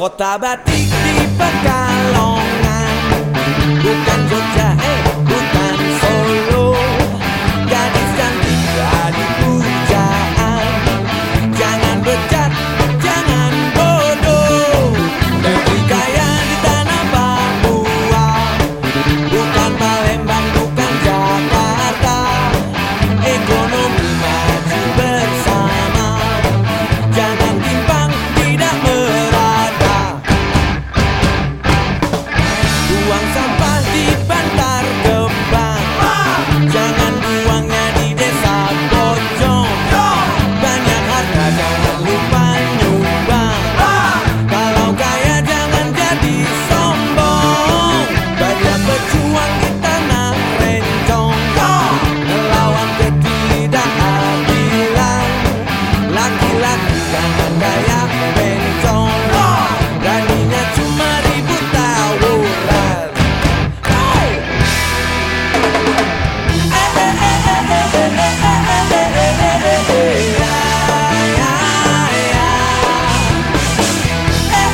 Kota batik di Pekalongan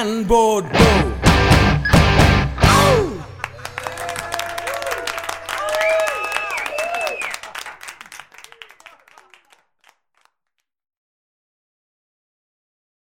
and board.